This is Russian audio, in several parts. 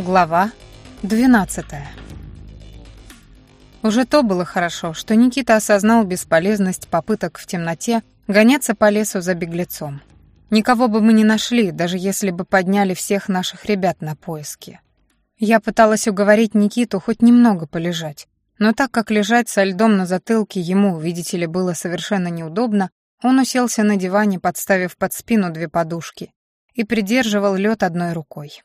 Глава 12 Уже то было хорошо, что Никита осознал бесполезность попыток в темноте гоняться по лесу за беглецом. Никого бы мы не нашли, даже если бы подняли всех наших ребят на поиски. Я пыталась уговорить Никиту хоть немного полежать, но так как лежать со льдом на затылке ему, видите ли, было совершенно неудобно, он уселся на диване, подставив под спину две подушки, и придерживал лед одной рукой.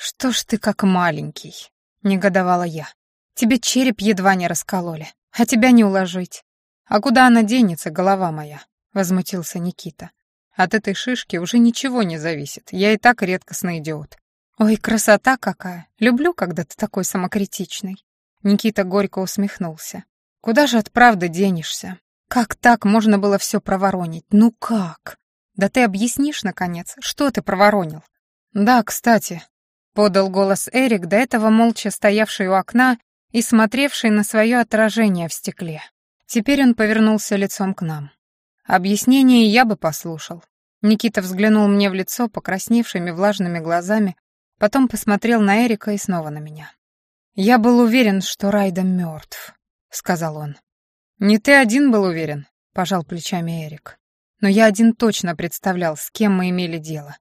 «Что ж ты как маленький?» — негодовала я. «Тебе череп едва не раскололи, а тебя не уложить». «А куда она денется, голова моя?» — возмутился Никита. «От этой шишки уже ничего не зависит, я и так редкостный идиот». «Ой, красота какая! Люблю, когда ты такой самокритичный». Никита горько усмехнулся. «Куда же от правды денешься? Как так можно было все проворонить? Ну как? Да ты объяснишь, наконец, что ты проворонил?» «Да, кстати, подал голос Эрик, до этого молча стоявший у окна и смотревший на свое отражение в стекле. Теперь он повернулся лицом к нам. Объяснение я бы послушал. Никита взглянул мне в лицо покрасневшими влажными глазами, потом посмотрел на Эрика и снова на меня. «Я был уверен, что Райда мертв», — сказал он. «Не ты один был уверен», — пожал плечами Эрик. «Но я один точно представлял, с кем мы имели дело.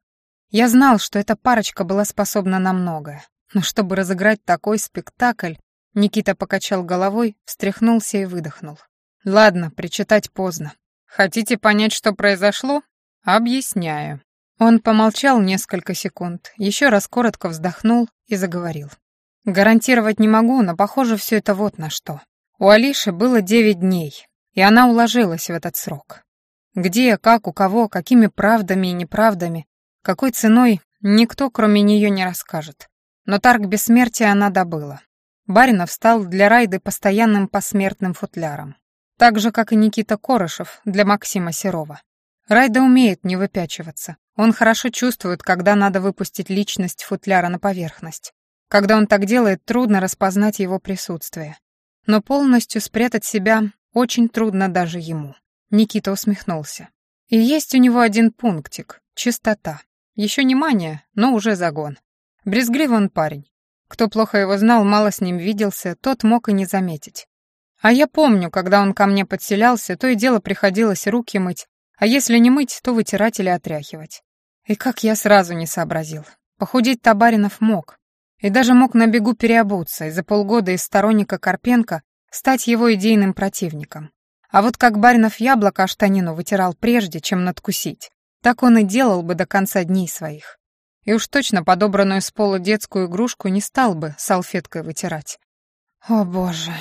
Я знал, что эта парочка была способна на многое, но чтобы разыграть такой спектакль, Никита покачал головой, встряхнулся и выдохнул. «Ладно, причитать поздно. Хотите понять, что произошло? Объясняю». Он помолчал несколько секунд, еще раз коротко вздохнул и заговорил. «Гарантировать не могу, но похоже все это вот на что. У Алиши было девять дней, и она уложилась в этот срок. Где, как, у кого, какими правдами и неправдами, какой ценой, никто, кроме нее, не расскажет. Но тарг бессмертия она добыла. Баринов стал для Райды постоянным посмертным футляром. Так же, как и Никита Корышев для Максима Серова. Райда умеет не выпячиваться. Он хорошо чувствует, когда надо выпустить личность футляра на поверхность. Когда он так делает, трудно распознать его присутствие. Но полностью спрятать себя очень трудно даже ему. Никита усмехнулся. И есть у него один пунктик — чистота. Еще не мания, но уже загон. Брезгливый он парень. Кто плохо его знал, мало с ним виделся, тот мог и не заметить. А я помню, когда он ко мне подселялся, то и дело приходилось руки мыть, а если не мыть, то вытирать или отряхивать. И как я сразу не сообразил. Похудеть Табаринов мог. И даже мог на бегу переобуться, и за полгода из сторонника Карпенко стать его идейным противником. А вот как Баринов яблоко штанину вытирал прежде, чем надкусить, так он и делал бы до конца дней своих. И уж точно подобранную с пола детскую игрушку не стал бы салфеткой вытирать. О боже.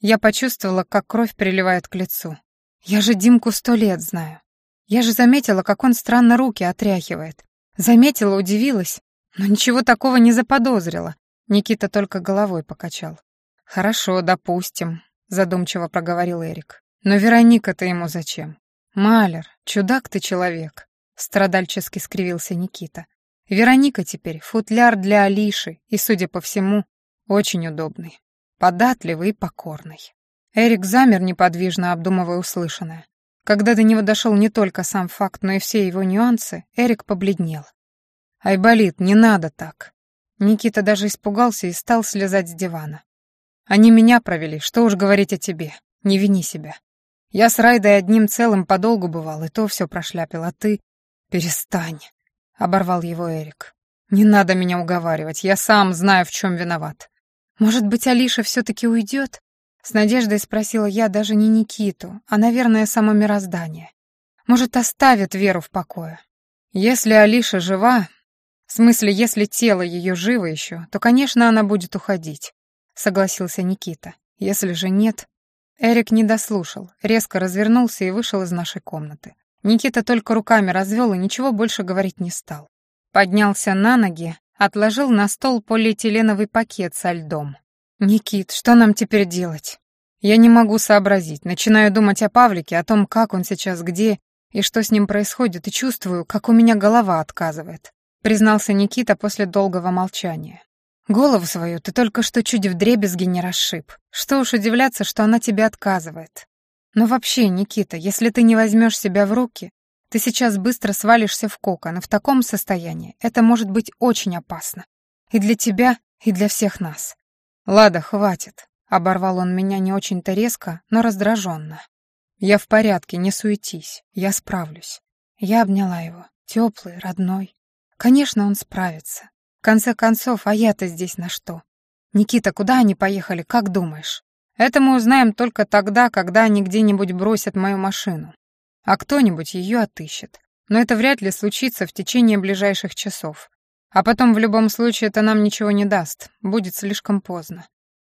Я почувствовала, как кровь приливает к лицу. Я же Димку сто лет знаю. Я же заметила, как он странно руки отряхивает. Заметила, удивилась, но ничего такого не заподозрила. Никита только головой покачал. «Хорошо, допустим», — задумчиво проговорил Эрик. «Но Вероника-то ему зачем? Малер, чудак ты человек. Страдальчески скривился Никита. Вероника теперь футляр для Алиши и, судя по всему, очень удобный. Податливый и покорный. Эрик замер неподвижно, обдумывая услышанное. Когда до него дошел не только сам факт, но и все его нюансы, Эрик побледнел. «Айболит, не надо так». Никита даже испугался и стал слезать с дивана. «Они меня провели, что уж говорить о тебе. Не вини себя. Я с Райдой одним целым подолгу бывал, и то все прошляпил, а ты... «Перестань», — оборвал его Эрик. «Не надо меня уговаривать, я сам знаю, в чем виноват». «Может быть, Алиша все-таки уйдет?» С надеждой спросила я даже не Никиту, а, наверное, само мироздание. «Может, оставит Веру в покое?» «Если Алиша жива, в смысле, если тело ее живо еще, то, конечно, она будет уходить», — согласился Никита. «Если же нет...» Эрик не дослушал, резко развернулся и вышел из нашей комнаты. Никита только руками развел и ничего больше говорить не стал. Поднялся на ноги, отложил на стол полиэтиленовый пакет со льдом. «Никит, что нам теперь делать?» Я не могу сообразить, начинаю думать о Павлике, о том, как он сейчас где и что с ним происходит, и чувствую, как у меня голова отказывает, признался Никита после долгого молчания. Голову свою ты только что чуть вдребезги не расшиб. Что уж удивляться, что она тебе отказывает. Но вообще, Никита, если ты не возьмешь себя в руки, ты сейчас быстро свалишься в кокон, и в таком состоянии это может быть очень опасно. И для тебя, И для всех нас. Лада, хватит. Оборвал он меня не очень-то резко, но раздраженно. Я в порядке, не суетись, я справлюсь. Я обняла его, теплый, родной. Конечно, он справится. В конце концов, а я-то здесь на что? Никита, куда они поехали, как думаешь? Это мы узнаем только тогда, когда они где-нибудь бросят мою машину. А кто-нибудь ее отыщет. Но это вряд ли случится в течение ближайших часов. А потом в любом случае это нам ничего не даст, будет слишком поздно.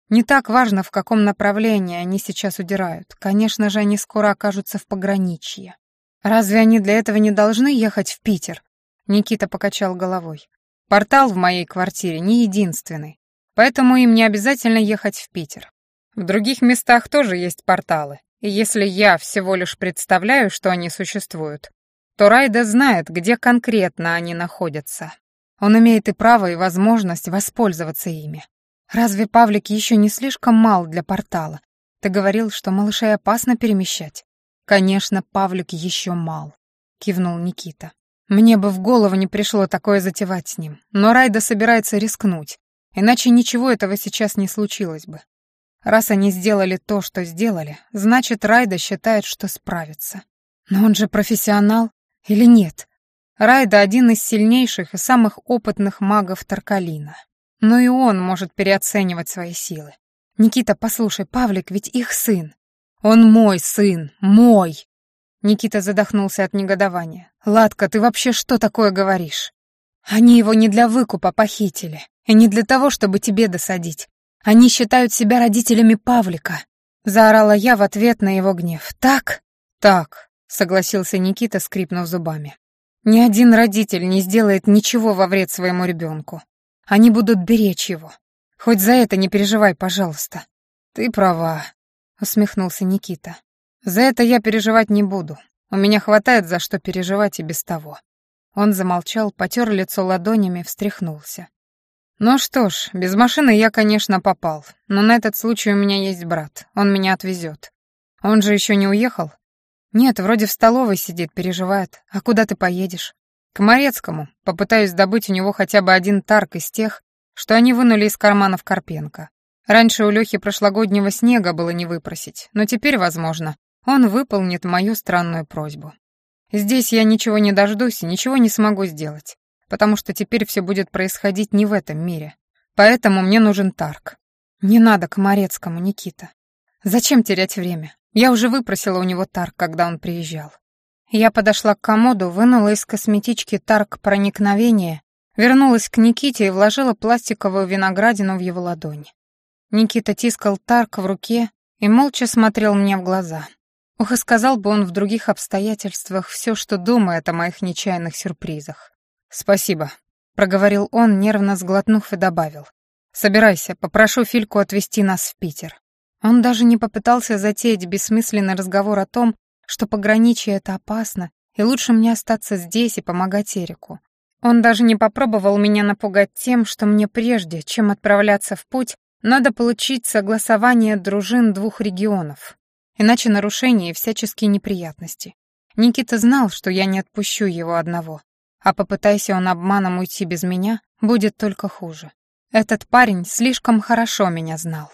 Не так важно, в каком направлении они сейчас удирают. Конечно же, они скоро окажутся в пограничье. Разве они для этого не должны ехать в Питер? Никита покачал головой. Портал в моей квартире не единственный, поэтому им не обязательно ехать в Питер. В других местах тоже есть порталы, и если я всего лишь представляю, что они существуют, то Райда знает, где конкретно они находятся. Он имеет и право, и возможность воспользоваться ими. Разве Павлик еще не слишком мал для портала? Ты говорил, что малышей опасно перемещать. Конечно, Павлик еще мал, кивнул Никита. Мне бы в голову не пришло такое затевать с ним, но Райда собирается рискнуть, иначе ничего этого сейчас не случилось бы. Раз они сделали то, что сделали, значит, Райда считает, что справится. Но он же профессионал или нет? Райда один из сильнейших и самых опытных магов Таркалина. Но и он может переоценивать свои силы. Никита, послушай, Павлик ведь их сын. Он мой сын, мой. Никита задохнулся от негодования. Ладка, ты вообще что такое говоришь? Они его не для выкупа похитили, и не для того, чтобы тебе досадить. Они считают себя родителями Павлика. Заорала я в ответ на его гнев. Так? Так, согласился Никита, скрипнув зубами. Ни один родитель не сделает ничего во вред своему ребенку. Они будут беречь его. Хоть за это не переживай, пожалуйста. Ты права, усмехнулся Никита. За это я переживать не буду. У меня хватает за что переживать и без того. Он замолчал, потер лицо ладонями, встряхнулся. Ну что ж, без машины я, конечно, попал, но на этот случай у меня есть брат. Он меня отвезет. Он же еще не уехал? Нет, вроде в столовой сидит, переживает. А куда ты поедешь? К Морецкому. Попытаюсь добыть у него хотя бы один тарк из тех, что они вынули из карманов Карпенко. Раньше у Лёхи прошлогоднего снега было не выпросить, но теперь, возможно, он выполнит мою странную просьбу. Здесь я ничего не дождусь и ничего не смогу сделать, потому что теперь все будет происходить не в этом мире. Поэтому мне нужен Тарк. Не надо к Морецкому, Никита. Зачем терять время? Я уже выпросила у него Тарк, когда он приезжал. Я подошла к комоду, вынула из косметички тарк проникновения, вернулась к Никите и вложила пластиковую виноградину в его ладонь. Никита тискал тарк в руке и молча смотрел мне в глаза. Ух, и сказал бы он в других обстоятельствах все, что думает о моих нечаянных сюрпризах. «Спасибо», — проговорил он, нервно сглотнув и добавил. «Собирайся, попрошу Фильку отвезти нас в Питер». Он даже не попытался затеять бессмысленный разговор о том, что пограничье — это опасно, и лучше мне остаться здесь и помогать Эрику. Он даже не попробовал меня напугать тем, что мне прежде, чем отправляться в путь, надо получить согласование дружин двух регионов. Иначе нарушения и всяческие неприятности. Никита знал, что я не отпущу его одного. А попытайся он обманом уйти без меня, будет только хуже. Этот парень слишком хорошо меня знал.